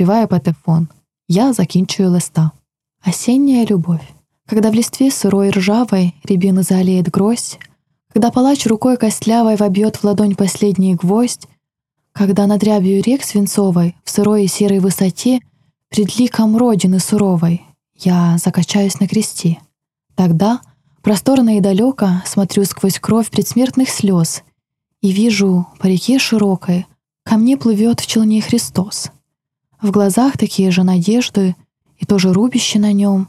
напевая патефон. Я закінчую листа. Осенняя любовь. Когда в листве сырой ржавой рябины залеет гроздь, когда палач рукой костлявой вобьет в ладонь последний гвоздь, когда над рябью рек свинцовой в сырой и серой высоте пред ликом Родины суровой я закачаюсь на кресте. Тогда, просторно и далеко, смотрю сквозь кровь предсмертных слез и вижу по реке широкой ко мне плывет в челне Христос. В глазах такие же надежды и тоже рубище на нем,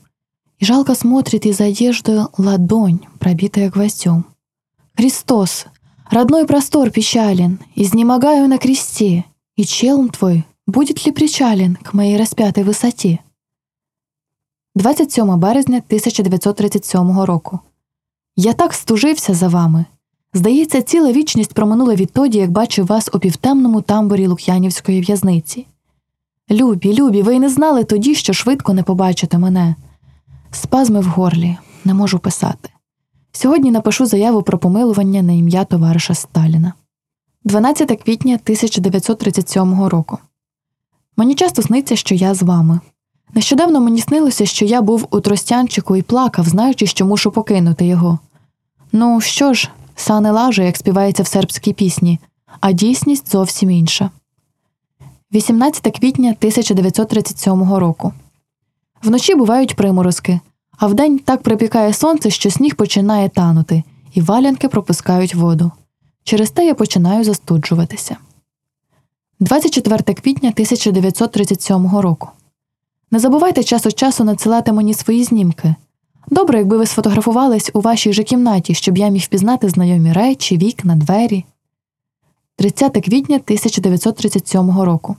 и жалко смотрит из одежды ладонь, пробитая гвоздем. Христос, родной простор печален, изнемогаю на кресте, и челм твой будет ли причален к моей распятой висоті? 27 березня 1937 року. Я так стужився за вами. Здається, ціла вічність проминула відтоді, як бачив вас у півтемному тамбурі Лук'янівської в'язниці. Любі, любі, ви й не знали тоді, що швидко не побачите мене. Спазми в горлі, не можу писати. Сьогодні напишу заяву про помилування на ім'я товариша Сталіна. 12 квітня 1937 року. Мені часто сниться, що я з вами. Нещодавно мені снилося, що я був у тростянчику і плакав, знаючи, що мушу покинути його. Ну що ж, са не лаже, як співається в сербській пісні, а дійсність зовсім інша. 18 квітня 1937 року. Вночі бувають приморозки, а вдень так припікає сонце, що сніг починає танути, і валянки пропускають воду. Через те я починаю застуджуватися. 24 квітня 1937 року. Не забувайте час від часу надсилати мені свої знімки. Добре, якби ви сфотографувались у вашій же кімнаті, щоб я міг впізнати знайомі речі, вікна, двері. 30 квітня 1937 року.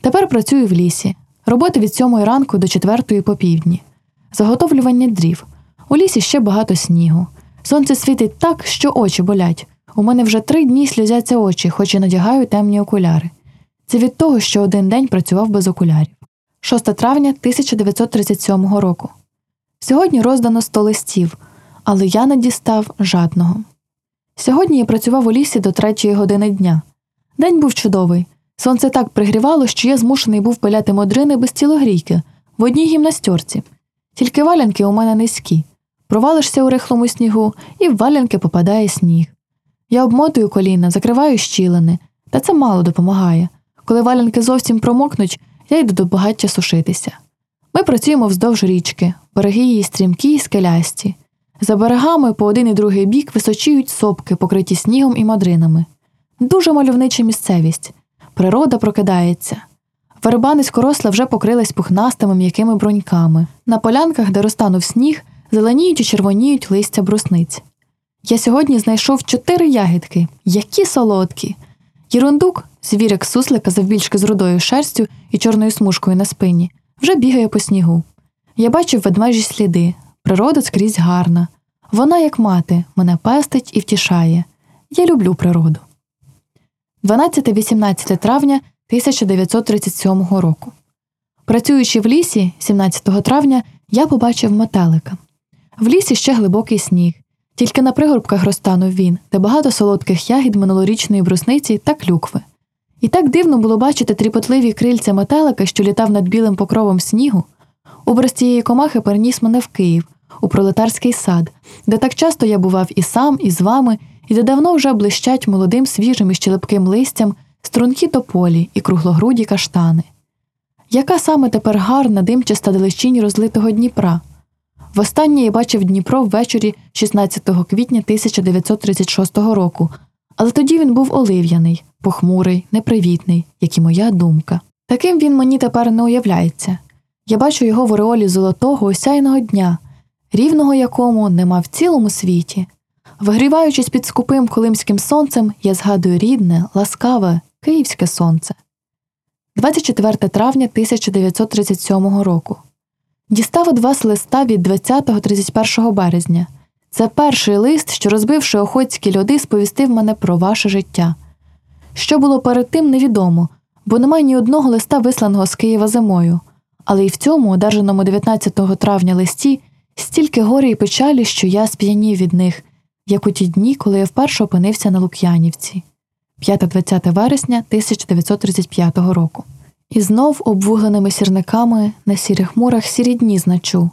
Тепер працюю в лісі. Роботи від 7 ранку до 4 по півдні. Заготовлювання дрів. У лісі ще багато снігу. Сонце світить так, що очі болять. У мене вже три дні сльозяться очі, хоч і надягаю темні окуляри. Це від того, що один день працював без окулярів. 6 травня 1937 року. Сьогодні роздано 100 листів, але я не дістав жадного. Сьогодні я працював у лісі до третьої години дня. День був чудовий. Сонце так пригрівало, що я змушений був пиляти модрини без тілогрійки в одній гімнастерці. Тільки валянки у мене низькі. Провалишся у рихлому снігу, і в валянки попадає сніг. Я обмотую коліна, закриваю щілини, та це мало допомагає. Коли валянки зовсім промокнуть, я йду до багаття сушитися. Ми працюємо вздовж річки, береги її стрімкі й скелясті. За берегами по один і другий бік височіють сопки, покриті снігом і мадринами. Дуже мальовнича місцевість. Природа прокидається. Верба низькоросла вже покрилась пухнастими м'якими бруньками. На полянках, де розтанув сніг, зеленіють і червоніють листя брусниць. Я сьогодні знайшов чотири ягідки, які солодкі. Єрундук, звірик суслика завбільшки з рудою шерстю і чорною смужкою на спині, вже бігає по снігу. Я бачив ведмежі сліди, природа скрізь гарна. Вона, як мати, мене пестить і втішає. Я люблю природу. 12-18 травня 1937 року. Працюючи в лісі, 17 травня, я побачив метелика. В лісі ще глибокий сніг, тільки на пригорбках розтанув він, де багато солодких ягід минулорічної брусниці та клюкви. І так дивно було бачити тріпотливі крильця метелика, що літав над білим покровом снігу. Образ цієї комахи переніс мене в Київ, у пролетарський сад, де так часто я бував і сам, і з вами, і де давно вже блищать молодим свіжим і щелепким листям стрункі тополі і круглогруді каштани. Яка саме тепер гарна димчаста далечінь розлитого Дніпра? Востаннє я бачив Дніпро ввечері 16 квітня 1936 року, але тоді він був олив'яний, похмурий, непривітний, як і моя думка. Таким він мені тепер не уявляється. Я бачу його в ореолі золотого осяйного дня, рівного якому нема в цілому світі. Вигріваючись під скупим колимським сонцем, я згадую рідне, ласкаве, київське сонце. 24 травня 1937 року. Дістав від вас листа від 20-31 березня. Це перший лист, що, розбивши охотські льоди, сповістив мене про ваше життя. Що було перед тим, невідомо, бо немає ні одного листа, висланого з Києва зимою, але й в цьому, одержаному 19 травня листі, стільки горя і печалі, що я сп'янів від них, як у ті дні, коли я вперше опинився на Лук'янівці. 5-20 вересня 1935 року. І знов обвугленими сірниками на сірих мурах сірі дні значу,